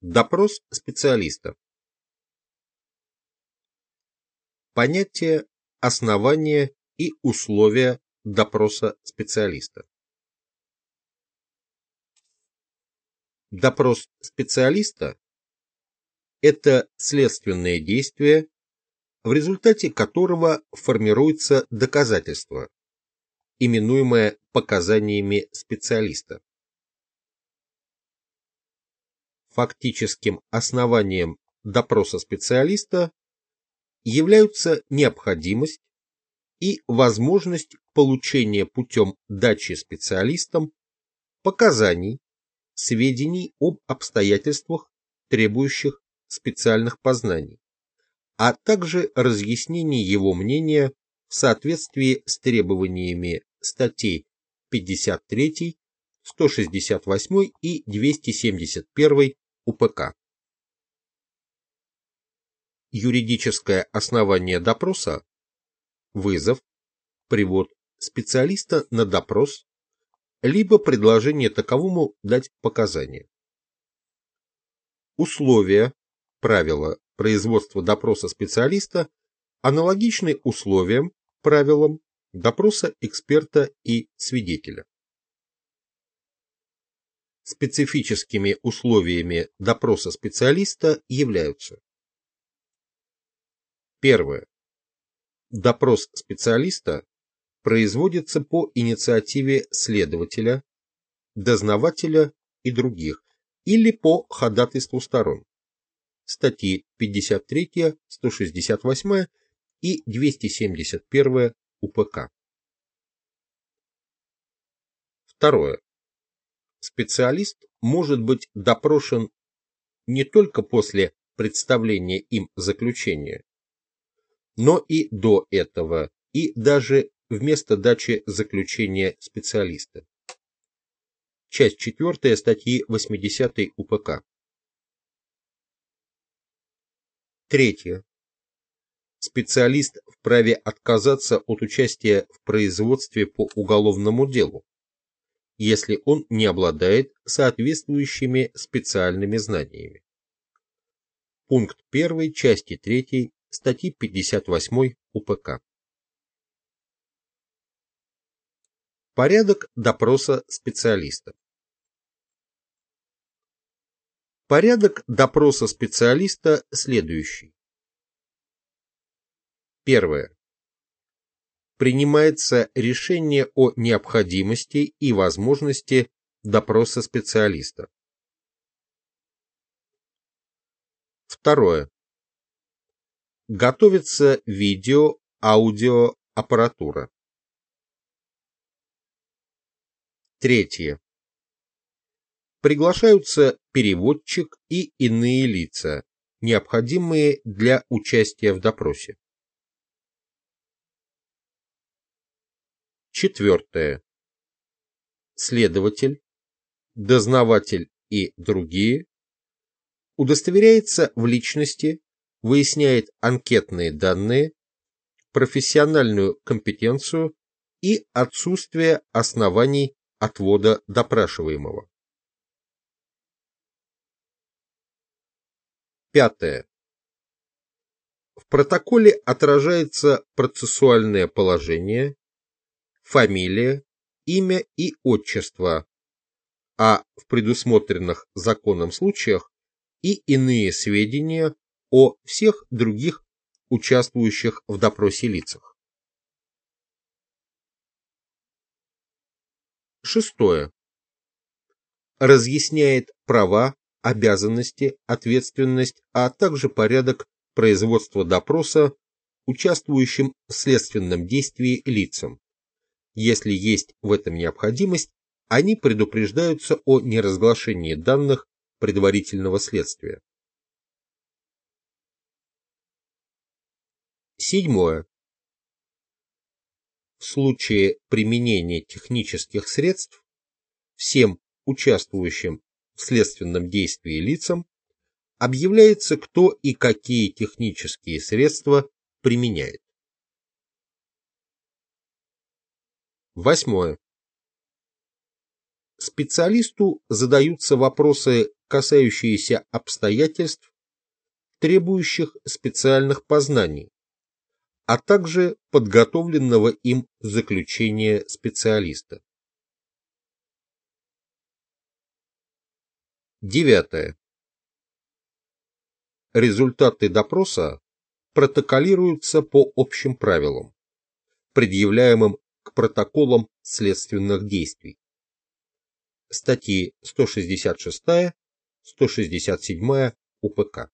Допрос специалиста. Понятие, основания и условия допроса специалиста. Допрос специалиста – это следственное действие, в результате которого формируется доказательство, именуемое показаниями специалиста. Фактическим основанием допроса специалиста являются необходимость и возможность получения путем дачи специалистам показаний, сведений об обстоятельствах, требующих специальных познаний, а также разъяснений его мнения в соответствии с требованиями статей 53, 168 и 271 УПК. Юридическое основание допроса – вызов, привод специалиста на допрос, либо предложение таковому дать показания. Условия, правила производства допроса специалиста аналогичны условиям, правилам допроса эксперта и свидетеля. Специфическими условиями допроса специалиста являются Первое. Допрос специалиста производится по инициативе следователя, дознавателя и других, или по ходатайству сторон. Статьи 53, 168 и 271 УПК. Второе. Специалист может быть допрошен не только после представления им заключения, но и до этого, и даже вместо дачи заключения специалиста. Часть 4 статьи 80 УПК. Третье. Специалист вправе отказаться от участия в производстве по уголовному делу, если он не обладает соответствующими специальными знаниями. Пункт 1 части 3 статьи 58 УПК. Порядок допроса специалиста. Порядок допроса специалиста следующий. Первое. Принимается решение о необходимости и возможности допроса специалиста. Второе. Готовится видео-аудио аппаратура. Третье. Приглашаются переводчик и иные лица, необходимые для участия в допросе. Четвертое. Следователь, дознаватель и другие удостоверяется в личности выясняет анкетные данные, профессиональную компетенцию и отсутствие оснований отвода допрашиваемого. Пятое. В протоколе отражается процессуальное положение, фамилия, имя и отчество, а в предусмотренных законом случаях и иные сведения о всех других участвующих в допросе лицах. Шестое. Разъясняет права, обязанности, ответственность, а также порядок производства допроса участвующим в следственном действии лицам. Если есть в этом необходимость, они предупреждаются о неразглашении данных предварительного следствия. Седьмое. В случае применения технических средств всем участвующим в следственном действии лицам объявляется, кто и какие технические средства применяет. Восьмое. Специалисту задаются вопросы касающиеся обстоятельств, требующих специальных познаний, а также подготовленного им заключения специалиста. Девятое. Результаты допроса протоколируются по общим правилам, предъявляемым к протоколам следственных действий. Статьи 166, 167 УПК.